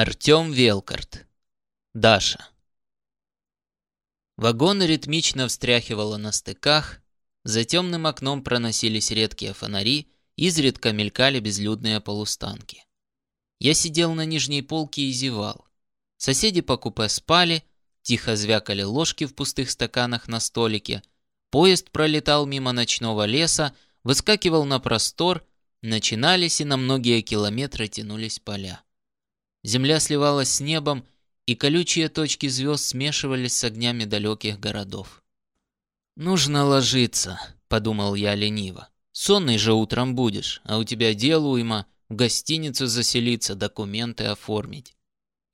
Артем Велкарт. Даша. Вагон ритмично встряхивало на стыках, за темным окном проносились редкие фонари, изредка мелькали безлюдные полустанки. Я сидел на нижней полке и зевал. Соседи по купе спали, тихо звякали ложки в пустых стаканах на столике. Поезд пролетал мимо ночного леса, выскакивал на простор, начинались и на многие километры тянулись поля. Земля сливалась с небом, и колючие точки звезд смешивались с огнями далеких городов. «Нужно ложиться», — подумал я лениво. «Сонный же утром будешь, а у тебя дело уйма, в гостиницу заселиться, документы оформить».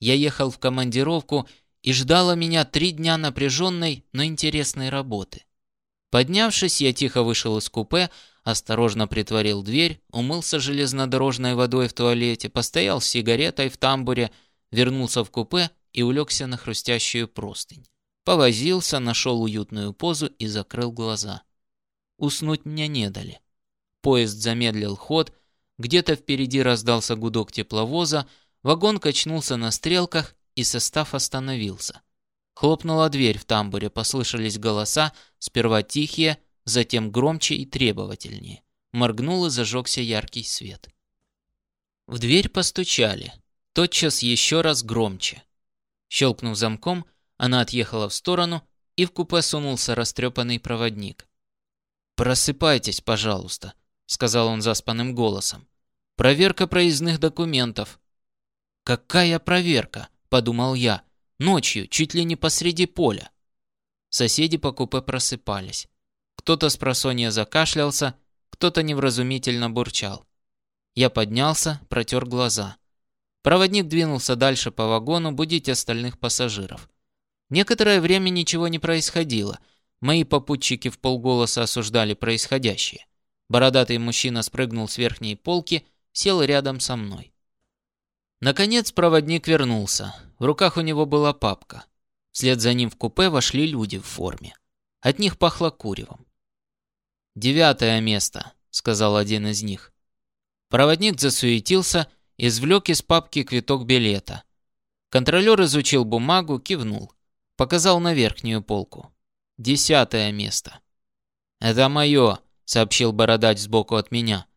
Я ехал в командировку, и ждало меня три дня напряженной, но интересной работы. Поднявшись, я тихо вышел из купе, осторожно притворил дверь, умылся железнодорожной водой в туалете, постоял с сигаретой в тамбуре, вернулся в купе и улегся на хрустящую простынь. Повозился, нашел уютную позу и закрыл глаза. Уснуть мне не дали. Поезд замедлил ход, где-то впереди раздался гудок тепловоза, вагон качнулся на стрелках, и состав остановился. Хлопнула дверь в тамбуре, послышались голоса, сперва тихие, затем громче и требовательнее. Моргнул и зажегся яркий свет. В дверь постучали. Тотчас еще раз громче. Щелкнув замком, она отъехала в сторону, и в купе сунулся растрепанный проводник. «Просыпайтесь, пожалуйста», — сказал он заспанным голосом. «Проверка проездных документов». «Какая проверка?» — подумал я. «Ночью, чуть ли не посреди поля». Соседи по купе просыпались. Кто-то с просонья закашлялся, кто-то невразумительно бурчал. Я поднялся, протер глаза. Проводник двинулся дальше по вагону будить остальных пассажиров. Некоторое время ничего не происходило. Мои попутчики в полголоса осуждали происходящее. Бородатый мужчина спрыгнул с верхней полки, сел рядом со мной. Наконец проводник вернулся. В руках у него была папка. Вслед за ним в купе вошли люди в форме. От них пахло куревом. «Девятое место», — сказал один из них. Проводник засуетился, извлек из папки квиток билета. Контролер изучил бумагу, кивнул. Показал на верхнюю полку. «Десятое место». «Это мое», — сообщил бородач сбоку от меня.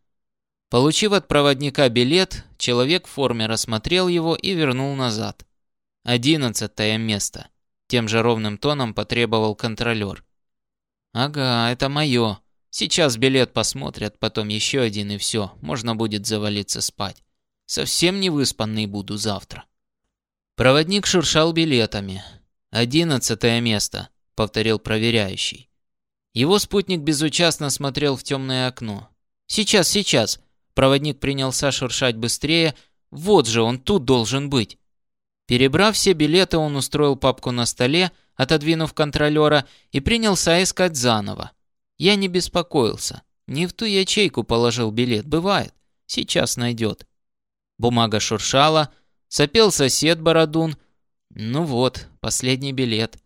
Получив от проводника билет, человек в форме рассмотрел его и вернул назад. «Одиннадцатое место», — тем же ровным тоном потребовал контролер. «Ага, это мое. Сейчас билет посмотрят, потом еще один и все. Можно будет завалиться спать. Совсем не выспанный буду завтра». Проводник шуршал билетами. «Одиннадцатое место», — повторил проверяющий. Его спутник безучастно смотрел в темное окно. «Сейчас, сейчас!» Проводник принялся шуршать быстрее. «Вот же он тут должен быть!» Перебрав все билеты, он устроил папку на столе, отодвинув контролера, и принялся искать заново. Я не беспокоился. Не в ту ячейку положил билет, бывает. Сейчас найдет. Бумага шуршала, сопел сосед Бородун. Ну вот, последний билет.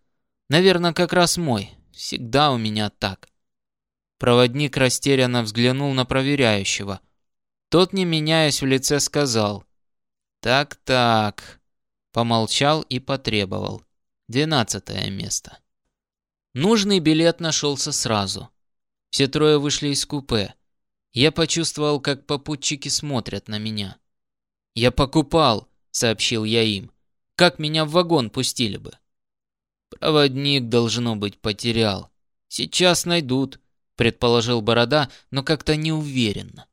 Наверное, как раз мой. Всегда у меня так. Проводник растерянно взглянул на проверяющего. Тот, не меняясь в лице, сказал. «Так-так, Помолчал и потребовал. Двенадцатое место. Нужный билет нашелся сразу. Все трое вышли из купе. Я почувствовал, как попутчики смотрят на меня. «Я покупал», — сообщил я им. «Как меня в вагон пустили бы?» «Проводник, должно быть, потерял. Сейчас найдут», — предположил Борода, но как-то неуверенно.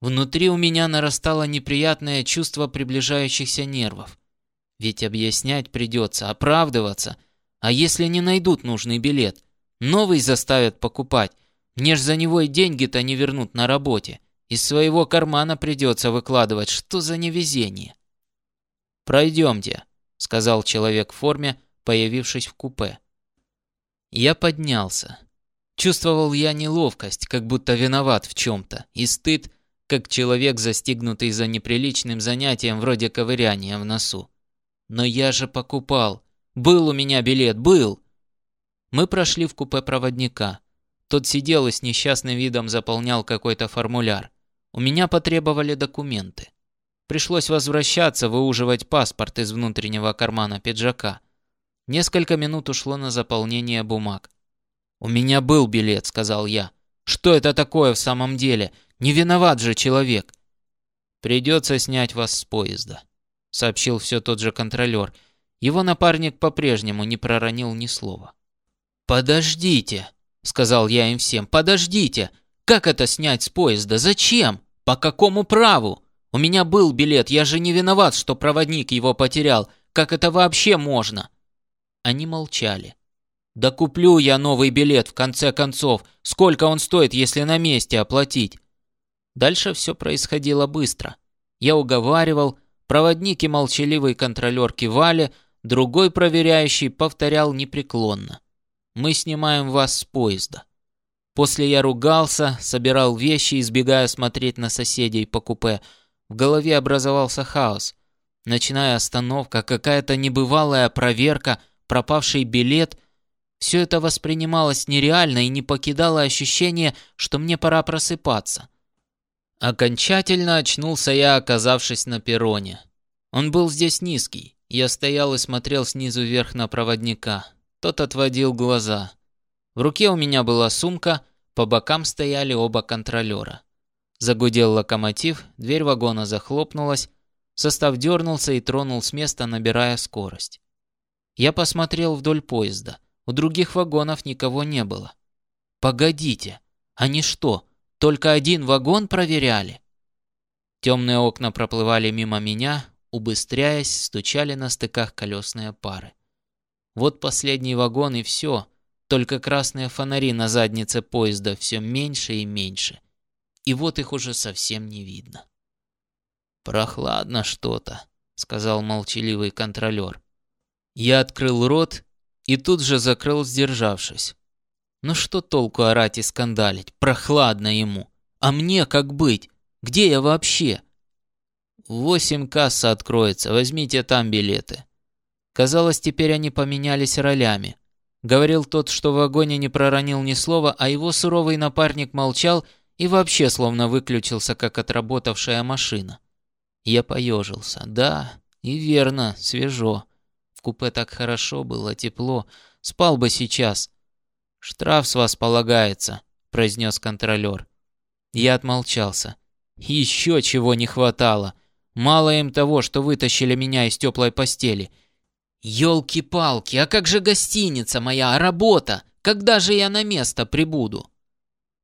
Внутри у меня нарастало неприятное чувство приближающихся нервов. Ведь объяснять придется, оправдываться. А если не найдут нужный билет? Новый заставят покупать. Мне ж за него и деньги-то не вернут на работе. Из своего кармана придется выкладывать. Что за невезение? «Пройдемте», — сказал человек в форме, появившись в купе. Я поднялся. Чувствовал я неловкость, как будто виноват в чем-то, и стыд, как человек, застигнутый за неприличным занятием вроде ковыряния в носу. Но я же покупал. Был у меня билет, был. Мы прошли в купе проводника. Тот сидел и с несчастным видом заполнял какой-то формуляр. У меня потребовали документы. Пришлось возвращаться, выуживать паспорт из внутреннего кармана пиджака. Несколько минут ушло на заполнение бумаг. «У меня был билет», — сказал я. «Что это такое в самом деле? Не виноват же человек». «Придется снять вас с поезда», — сообщил все тот же контролер. Его напарник по-прежнему не проронил ни слова. «Подождите», — сказал я им всем, — «подождите! Как это снять с поезда? Зачем? По какому праву? У меня был билет, я же не виноват, что проводник его потерял. Как это вообще можно?» Они молчали. «Да куплю я новый билет, в конце концов. Сколько он стоит, если на месте оплатить?» Дальше все происходило быстро. Я уговаривал, проводник и молчаливый контролер кивали, другой проверяющий повторял непреклонно. «Мы снимаем вас с поезда». После я ругался, собирал вещи, избегая смотреть на соседей по купе. В голове образовался хаос. Ночная остановка, какая-то небывалая проверка, пропавший билет — все это воспринималось нереально и не покидало ощущение, что мне пора просыпаться. Окончательно очнулся я, оказавшись на перроне. Он был здесь низкий. Я стоял и смотрел снизу вверх на проводника. Тот отводил глаза. В руке у меня была сумка, по бокам стояли оба контролера. Загудел локомотив, дверь вагона захлопнулась, состав дернулся и тронул с места, набирая скорость. Я посмотрел вдоль поезда. У других вагонов никого не было. Погодите, они что, только один вагон проверяли? Темные окна проплывали мимо меня, убыстряясь, стучали на стыках колесные пары. Вот последний вагон и все, только красные фонари на заднице поезда все меньше и меньше. И вот их уже совсем не видно. «Прохладно что-то», — сказал молчаливый контролер. Я открыл рот и тут же закрыл, сдержавшись. Ну что толку орать и скандалить? Прохладно ему. А мне как быть? Где я вообще? Восемь касса откроется, возьмите там билеты. Казалось, теперь они поменялись ролями. Говорил тот, что в вагоне не проронил ни слова, а его суровый напарник молчал и вообще словно выключился, как отработавшая машина. Я поежился. Да, и верно, свежо. В купе так хорошо было, тепло. Спал бы сейчас. «Штраф с вас полагается», — произнес контролер. Я отмолчался. Еще чего не хватало. Мало им того, что вытащили меня из теплой постели. Ёлки-палки, а как же гостиница моя, а работа? Когда же я на место прибуду?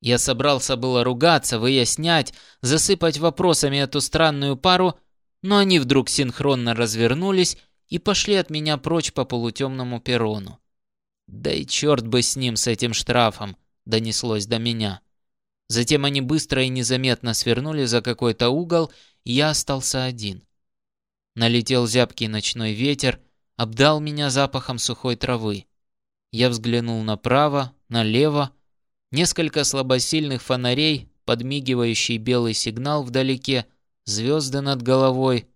Я собрался было ругаться, выяснять, засыпать вопросами эту странную пару, но они вдруг синхронно развернулись и пошли от меня прочь по полутемному перрону. Да и черт бы с ним, с этим штрафом, донеслось до меня. Затем они быстро и незаметно свернули за какой-то угол, и я остался один. Налетел зябкий ночной ветер, обдал меня запахом сухой травы. Я взглянул направо, налево. Несколько слабосильных фонарей, подмигивающий белый сигнал вдалеке, звезды над головой.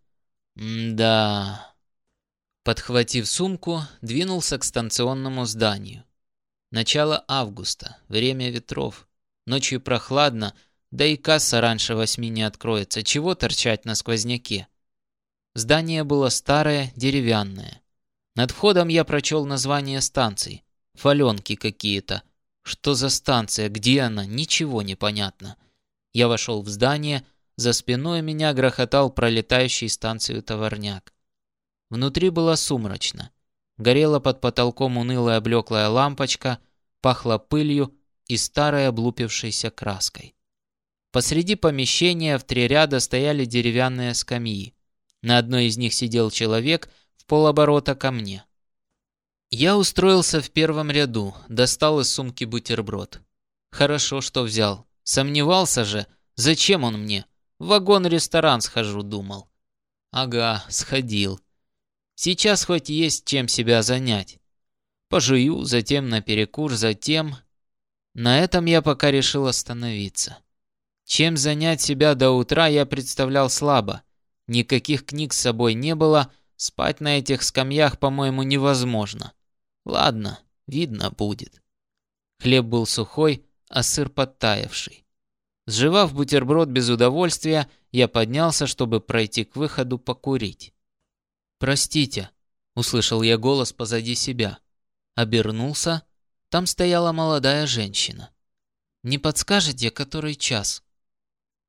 М-да... Подхватив сумку, двинулся к станционному зданию. Начало августа, время ветров. Ночью прохладно, да и касса раньше восьми не откроется. Чего торчать на сквозняке? Здание было старое, деревянное. Над входом я прочел название станции. Фаленки какие-то. Что за станция? Где она? Ничего не понятно. Я вошел в здание. За спиной меня грохотал пролетающий станцию товарняк. Внутри было сумрачно. Горела под потолком унылая блеклая лампочка, пахло пылью и старой облупившейся краской. Посреди помещения в три ряда стояли деревянные скамьи. На одной из них сидел человек в полоборота ко мне. Я устроился в первом ряду, достал из сумки бутерброд. Хорошо, что взял. Сомневался же, зачем он мне? В вагон-ресторан схожу, думал. Ага, сходил. Сейчас хоть есть чем себя занять. Пожую, затем на перекур, затем... На этом я пока решил остановиться. Чем занять себя до утра, я представлял слабо. Никаких книг с собой не было, спать на этих скамьях, по-моему, невозможно. Ладно, видно будет. Хлеб был сухой, а сыр подтаявший. Сживав бутерброд без удовольствия, я поднялся, чтобы пройти к выходу покурить. «Простите», — услышал я голос позади себя. Обернулся. Там стояла молодая женщина. «Не подскажете, который час?»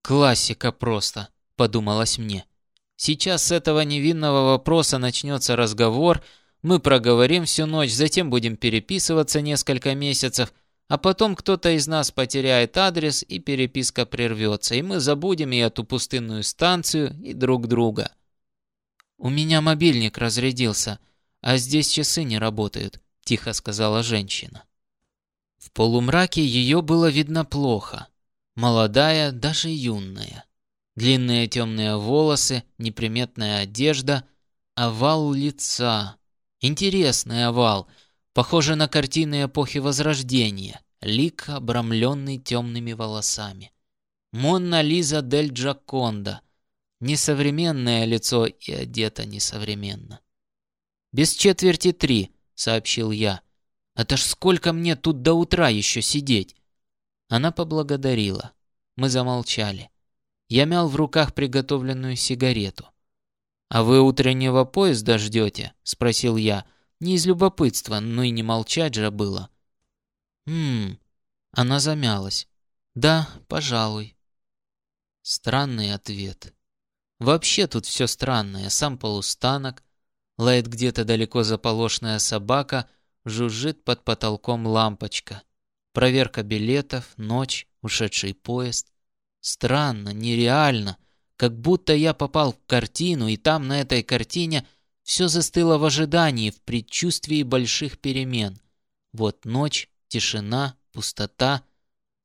«Классика просто», — подумалось мне. «Сейчас с этого невинного вопроса начнется разговор, мы проговорим всю ночь, затем будем переписываться несколько месяцев, а потом кто-то из нас потеряет адрес, и переписка прервется, и мы забудем и эту пустынную станцию, и друг друга. «У меня мобильник разрядился, а здесь часы не работают», — тихо сказала женщина. В полумраке ее было видно плохо. Молодая, даже юная. Длинные темные волосы, неприметная одежда, овал лица. Интересный овал — Похоже на картины эпохи Возрождения. Лик, обрамленный темными волосами. Монна Лиза дель Джаконда. Несовременное лицо и одето несовременно. «Без четверти три», — сообщил я. «Это ж сколько мне тут до утра еще сидеть?» Она поблагодарила. Мы замолчали. Я мял в руках приготовленную сигарету. «А вы утреннего поезда ждете?» — спросил я. — не из любопытства, но и не молчать же было. Хм, она замялась. Да, пожалуй. Странный ответ. Вообще тут все странное. Сам полустанок, лает где-то далеко заполошная собака, жужжит под потолком лампочка. Проверка билетов, ночь, ушедший поезд. Странно, нереально, как будто я попал в картину, и там на этой картине – все застыло в ожидании, в предчувствии больших перемен. Вот ночь, тишина, пустота.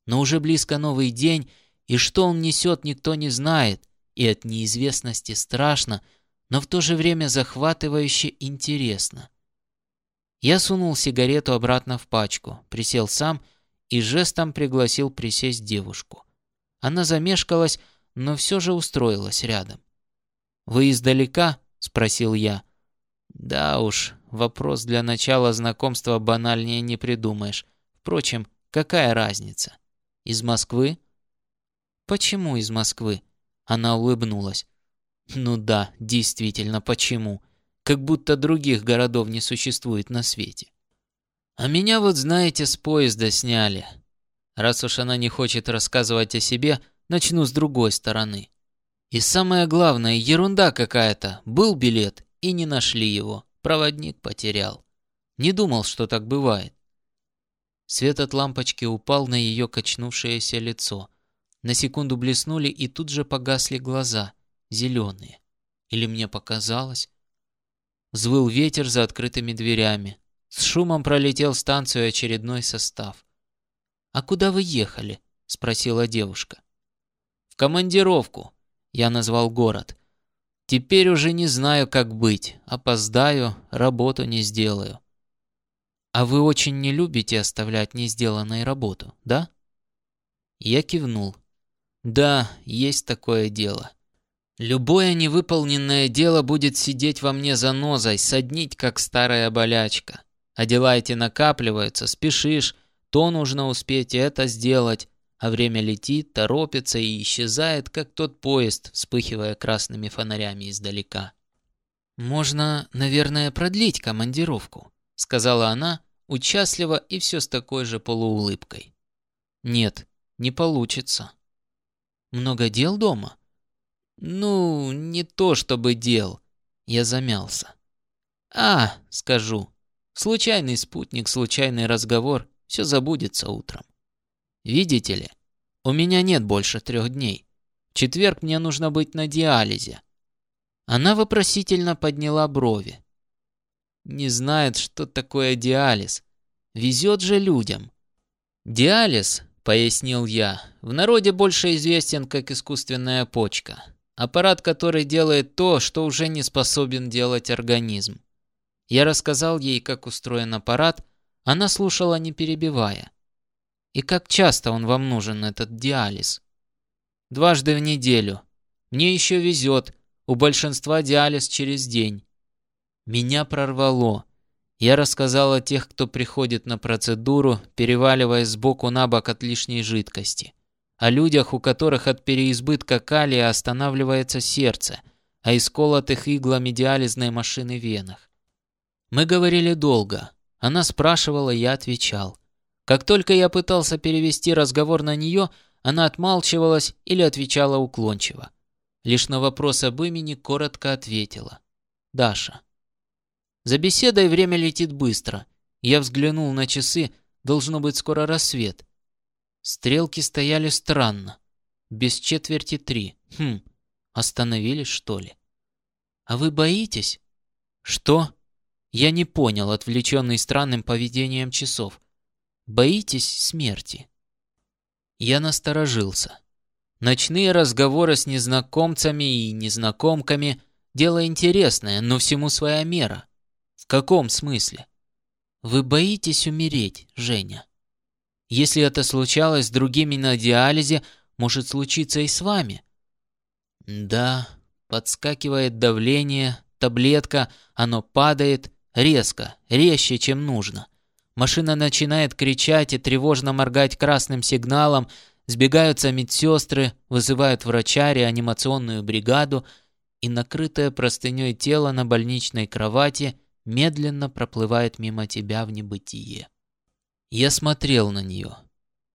Но уже близко новый день, и что он несет, никто не знает. И от неизвестности страшно, но в то же время захватывающе интересно. Я сунул сигарету обратно в пачку, присел сам и жестом пригласил присесть девушку. Она замешкалась, но все же устроилась рядом. «Вы издалека?» — спросил я. Да уж, вопрос для начала знакомства банальнее не придумаешь. Впрочем, какая разница? Из Москвы? Почему из Москвы? Она улыбнулась. Ну да, действительно, почему? Как будто других городов не существует на свете. А меня вот, знаете, с поезда сняли. Раз уж она не хочет рассказывать о себе, начну с другой стороны. И самое главное, ерунда какая-то. Был билет, и не нашли его. Проводник потерял. Не думал, что так бывает. Свет от лампочки упал на ее качнувшееся лицо. На секунду блеснули и тут же погасли глаза, зеленые. Или мне показалось? Взвыл ветер за открытыми дверями. С шумом пролетел станцию очередной состав. «А куда вы ехали?» — спросила девушка. «В командировку», — я назвал город. Теперь уже не знаю, как быть. Опоздаю, работу не сделаю. А вы очень не любите оставлять не сделанной работу, да? Я кивнул. Да, есть такое дело. Любое невыполненное дело будет сидеть во мне за нозой, соднить, как старая болячка. А дела эти накапливаются, спешишь, то нужно успеть это сделать, а время летит, торопится и исчезает, как тот поезд, вспыхивая красными фонарями издалека. «Можно, наверное, продлить командировку», — сказала она, участливо и все с такой же полуулыбкой. «Нет, не получится». «Много дел дома?» «Ну, не то чтобы дел». Я замялся. «А, скажу. Случайный спутник, случайный разговор. Все забудется утром». Видите ли, у меня нет больше трех дней. В четверг мне нужно быть на диализе. Она вопросительно подняла брови. Не знает, что такое диализ. Везет же людям. Диализ, пояснил я, в народе больше известен как искусственная почка. Аппарат, который делает то, что уже не способен делать организм. Я рассказал ей, как устроен аппарат, она слушала, не перебивая. И как часто он вам нужен, этот диализ? Дважды в неделю. Мне еще везет. У большинства диализ через день. Меня прорвало. Я рассказал о тех, кто приходит на процедуру, переваливаясь сбоку на бок от лишней жидкости. о людях, у которых от переизбытка калия останавливается сердце, а исколотых иглами диализной машины венах. Мы говорили долго. Она спрашивала, я отвечал. Как только я пытался перевести разговор на нее, она отмалчивалась или отвечала уклончиво. Лишь на вопрос об имени коротко ответила. «Даша». За беседой время летит быстро. Я взглянул на часы, должно быть скоро рассвет. Стрелки стояли странно. Без четверти три. Хм, остановились, что ли? А вы боитесь? Что? Я не понял, отвлеченный странным поведением часов. Боитесь смерти? Я насторожился. Ночные разговоры с незнакомцами и незнакомками – дело интересное, но всему своя мера. В каком смысле? Вы боитесь умереть, Женя? Если это случалось с другими на диализе, может случиться и с вами. Да, подскакивает давление, таблетка, оно падает резко, резче, чем нужно. Машина начинает кричать и тревожно моргать красным сигналом, сбегаются медсестры, вызывают врача, реанимационную бригаду, и накрытое простыней тело на больничной кровати медленно проплывает мимо тебя в небытие. Я смотрел на нее.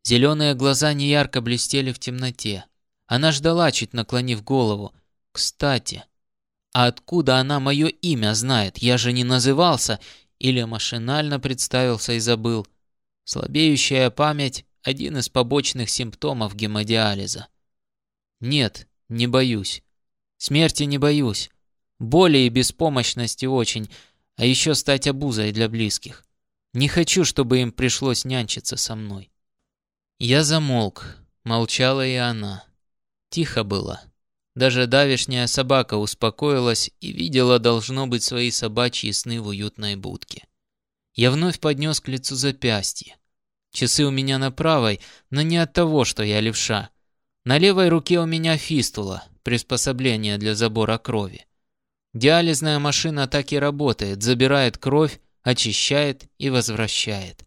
Зеленые глаза неярко блестели в темноте. Она ждала, чуть наклонив голову. Кстати, а откуда она мое имя знает? Я же не назывался или машинально представился и забыл. Слабеющая память – один из побочных симптомов гемодиализа. Нет, не боюсь. Смерти не боюсь. Боли и беспомощности очень, а еще стать обузой для близких. Не хочу, чтобы им пришлось нянчиться со мной. Я замолк, молчала и она. Тихо было. Даже давешняя собака успокоилась и видела, должно быть, свои собачьи сны в уютной будке. Я вновь поднес к лицу запястье. Часы у меня на правой, но не от того, что я левша. На левой руке у меня фистула, приспособление для забора крови. Диализная машина так и работает, забирает кровь, очищает и возвращает.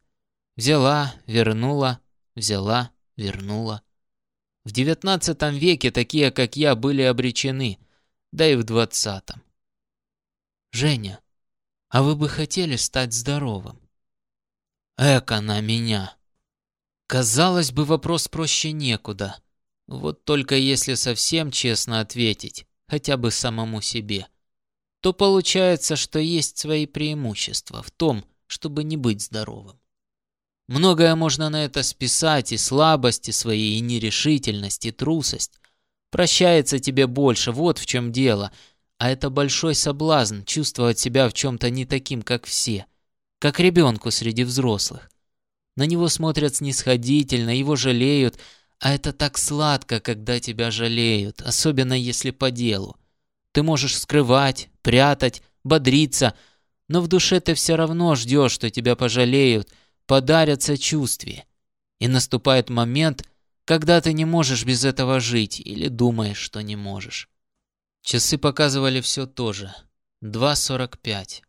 Взяла, вернула, взяла, вернула. В девятнадцатом веке такие, как я, были обречены, да и в двадцатом. Женя, а вы бы хотели стать здоровым? Эка на меня. Казалось бы, вопрос проще некуда. Вот только если совсем честно ответить, хотя бы самому себе – то получается, что есть свои преимущества в том, чтобы не быть здоровым. Многое можно на это списать, и слабости свои, и нерешительность, и трусость. Прощается тебе больше, вот в чем дело. А это большой соблазн чувствовать себя в чем-то не таким, как все. Как ребенку среди взрослых. На него смотрят снисходительно, его жалеют, а это так сладко, когда тебя жалеют, особенно если по делу. Ты можешь скрывать, прятать, бодриться, но в душе ты все равно ждешь, что тебя пожалеют, подарят сочувствие. И наступает момент, когда ты не можешь без этого жить или думаешь, что не можешь. Часы показывали все то же. 2.45.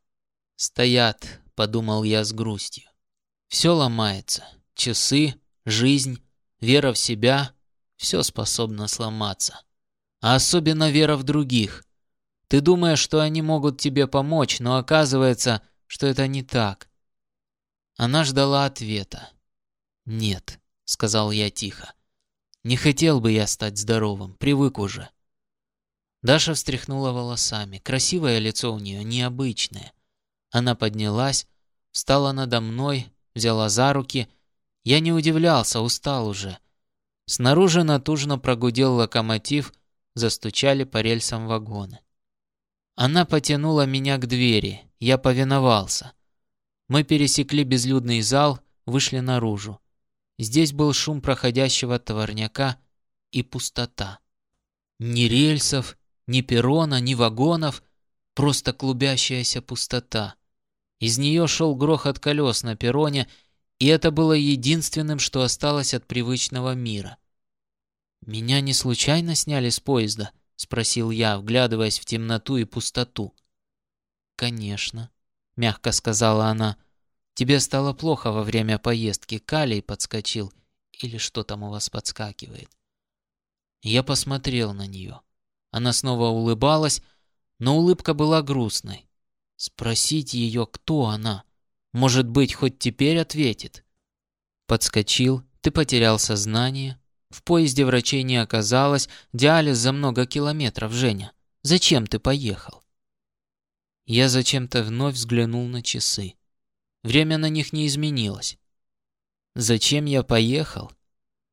«Стоят», — подумал я с грустью. «Все ломается. Часы, жизнь, вера в себя — все способно сломаться. А особенно вера в других. Ты думаешь, что они могут тебе помочь, но оказывается, что это не так. Она ждала ответа. «Нет», — сказал я тихо. «Не хотел бы я стать здоровым, привык уже». Даша встряхнула волосами. Красивое лицо у нее, необычное. Она поднялась, встала надо мной, взяла за руки. Я не удивлялся, устал уже. Снаружи натужно прогудел локомотив, застучали по рельсам вагоны. Она потянула меня к двери. Я повиновался. Мы пересекли безлюдный зал, вышли наружу. Здесь был шум проходящего товарняка и пустота. Ни рельсов, ни перрона, ни вагонов, просто клубящаяся пустота. Из нее шел грохот колес на перроне, и это было единственным, что осталось от привычного мира. Меня не случайно сняли с поезда —— спросил я, вглядываясь в темноту и пустоту. «Конечно», — мягко сказала она. «Тебе стало плохо во время поездки, калий подскочил, или что там у вас подскакивает. Я посмотрел на нее. Она снова улыбалась, но улыбка была грустной. Спросить ее, кто она. Может быть, хоть теперь ответит. Подскочил, ты потерял сознание. В поезде врачей не оказалось, диализ за много километров, Женя. Зачем ты поехал? Я зачем-то вновь взглянул на часы. Время на них не изменилось. Зачем я поехал?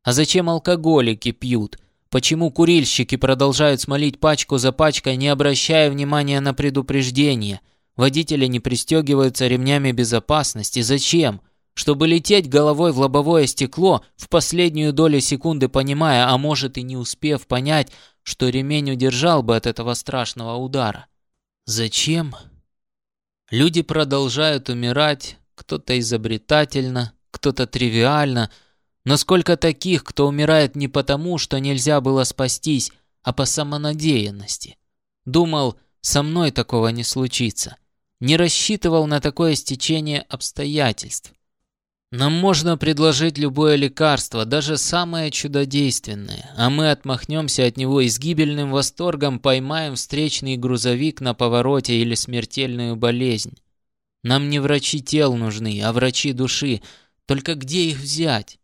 А зачем алкоголики пьют? Почему курильщики продолжают смолить пачку за пачкой, не обращая внимания на предупреждения? Водители не пристегиваются ремнями безопасности. Зачем? Чтобы лететь головой в лобовое стекло, в последнюю долю секунды понимая, а может и не успев понять, что ремень удержал бы от этого страшного удара. Зачем? Люди продолжают умирать, кто-то изобретательно, кто-то тривиально, но сколько таких, кто умирает не потому, что нельзя было спастись, а по самонадеянности. Думал, со мной такого не случится. Не рассчитывал на такое стечение обстоятельств. Нам можно предложить любое лекарство, даже самое чудодейственное, а мы отмахнемся от него и с гибельным восторгом поймаем встречный грузовик на повороте или смертельную болезнь. Нам не врачи тел нужны, а врачи души. Только где их взять?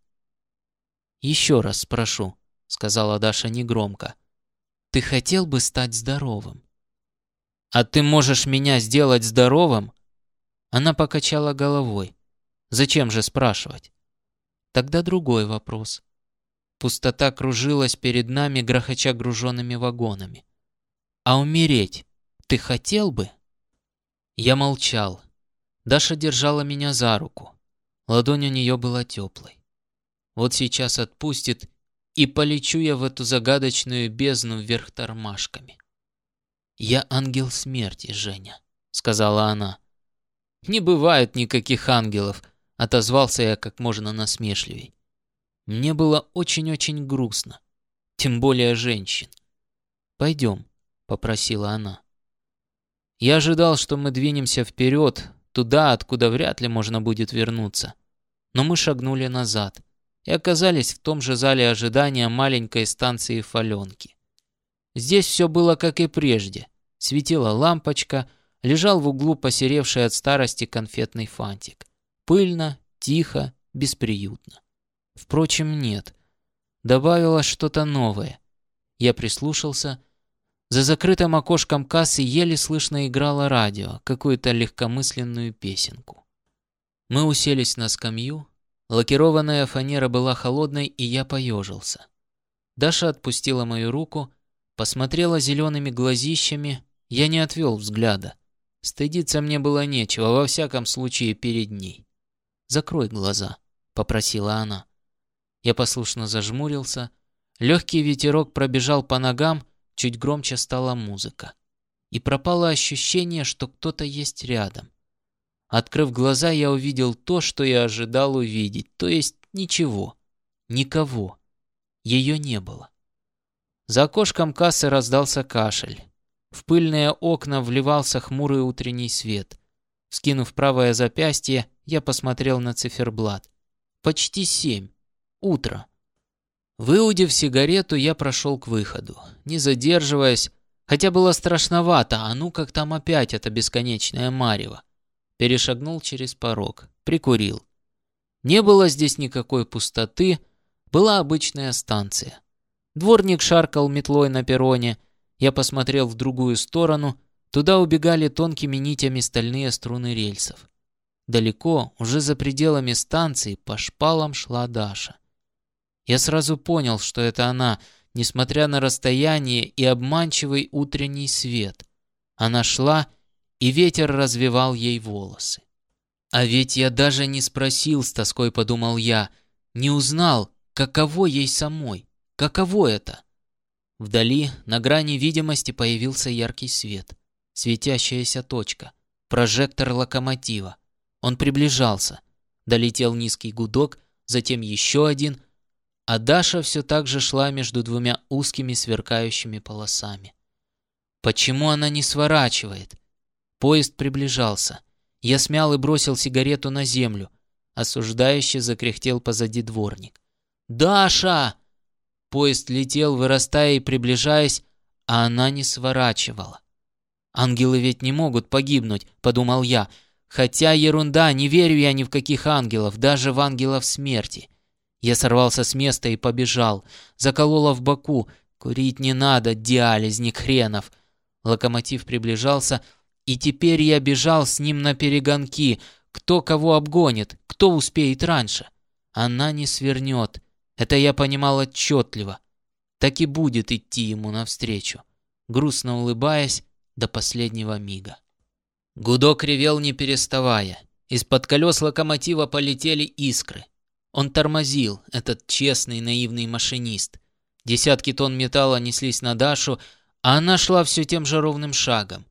«Еще раз спрошу», — сказала Даша негромко. «Ты хотел бы стать здоровым?» «А ты можешь меня сделать здоровым?» Она покачала головой. «Зачем же спрашивать?» Тогда другой вопрос. Пустота кружилась перед нами, грохоча груженными вагонами. «А умереть ты хотел бы?» Я молчал. Даша держала меня за руку. Ладонь у нее была теплой. Вот сейчас отпустит, и полечу я в эту загадочную бездну вверх тормашками. «Я ангел смерти, Женя», — сказала она. «Не бывает никаких ангелов», — отозвался я как можно насмешливей. Мне было очень-очень грустно, тем более женщин. «Пойдем», — попросила она. Я ожидал, что мы двинемся вперед, туда, откуда вряд ли можно будет вернуться. Но мы шагнули назад и оказались в том же зале ожидания маленькой станции Фаленки. Здесь все было как и прежде. Светила лампочка, лежал в углу посеревший от старости конфетный фантик. Пыльно, тихо, бесприютно. Впрочем, нет. Добавилось что-то новое. Я прислушался. За закрытым окошком кассы еле слышно играло радио, какую-то легкомысленную песенку. Мы уселись на скамью, Лакированная фанера была холодной, и я поежился. Даша отпустила мою руку, посмотрела зелеными глазищами, я не отвел взгляда. Стыдиться мне было нечего, во всяком случае перед ней. «Закрой глаза», — попросила она. Я послушно зажмурился. Легкий ветерок пробежал по ногам, чуть громче стала музыка. И пропало ощущение, что кто-то есть рядом. Открыв глаза, я увидел то, что я ожидал увидеть, то есть ничего, никого. Ее не было. За окошком кассы раздался кашель. В пыльные окна вливался хмурый утренний свет. Скинув правое запястье, я посмотрел на циферблат. Почти семь. Утро. Выудив сигарету, я прошел к выходу, не задерживаясь, хотя было страшновато, а ну как там опять это бесконечное марево перешагнул через порог, прикурил. Не было здесь никакой пустоты, была обычная станция. Дворник шаркал метлой на перроне, я посмотрел в другую сторону, туда убегали тонкими нитями стальные струны рельсов. Далеко, уже за пределами станции, по шпалам шла Даша. Я сразу понял, что это она, несмотря на расстояние и обманчивый утренний свет. Она шла и ветер развивал ей волосы. А ведь я даже не спросил, с тоской подумал я, не узнал, каково ей самой, каково это. Вдали, на грани видимости, появился яркий свет, светящаяся точка, прожектор локомотива. Он приближался. Долетел низкий гудок, затем еще один, а Даша все так же шла между двумя узкими сверкающими полосами. Почему она не сворачивает? Поезд приближался. Я смял и бросил сигарету на землю. Осуждающе закряхтел позади дворник. «Даша!» Поезд летел, вырастая и приближаясь, а она не сворачивала. «Ангелы ведь не могут погибнуть», — подумал я. «Хотя ерунда, не верю я ни в каких ангелов, даже в ангелов смерти». Я сорвался с места и побежал. Заколола в боку. Курить не надо, диализник хренов. Локомотив приближался, и теперь я бежал с ним на перегонки. Кто кого обгонит, кто успеет раньше. Она не свернет. Это я понимал отчетливо. Так и будет идти ему навстречу. Грустно улыбаясь до последнего мига. Гудок ревел не переставая. Из-под колес локомотива полетели искры. Он тормозил, этот честный наивный машинист. Десятки тонн металла неслись на Дашу, а она шла все тем же ровным шагом.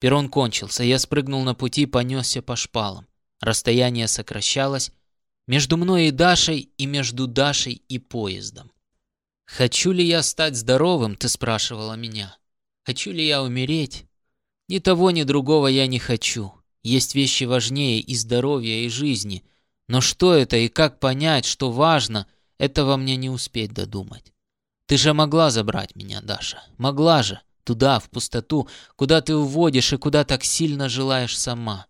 Перрон кончился, я спрыгнул на пути, понесся по шпалам. Расстояние сокращалось между мной и Дашей, и между Дашей и поездом. «Хочу ли я стать здоровым?» — ты спрашивала меня. «Хочу ли я умереть?» Ни того, ни другого я не хочу. Есть вещи важнее и здоровья, и жизни. Но что это и как понять, что важно, этого мне не успеть додумать. Ты же могла забрать меня, Даша. Могла же. Туда, в пустоту, куда ты уводишь и куда так сильно желаешь сама.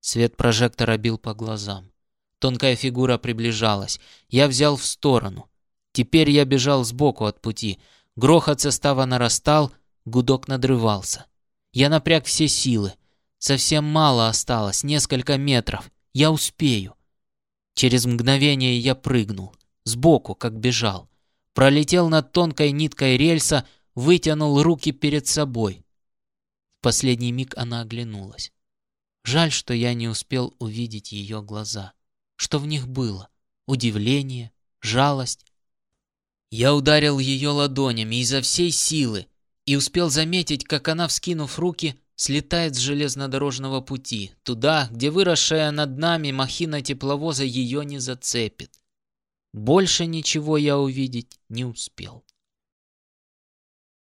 Свет прожектора бил по глазам. Тонкая фигура приближалась. Я взял в сторону. Теперь я бежал сбоку от пути. Грохот состава нарастал, гудок надрывался. Я напряг все силы. Совсем мало осталось, несколько метров. Я успею. Через мгновение я прыгнул. Сбоку, как бежал. Пролетел над тонкой ниткой рельса, вытянул руки перед собой. В последний миг она оглянулась. Жаль, что я не успел увидеть ее глаза. Что в них было? Удивление? Жалость? Я ударил ее ладонями изо всей силы и успел заметить, как она, вскинув руки, слетает с железнодорожного пути, туда, где выросшая над нами махина тепловоза ее не зацепит. Больше ничего я увидеть не успел.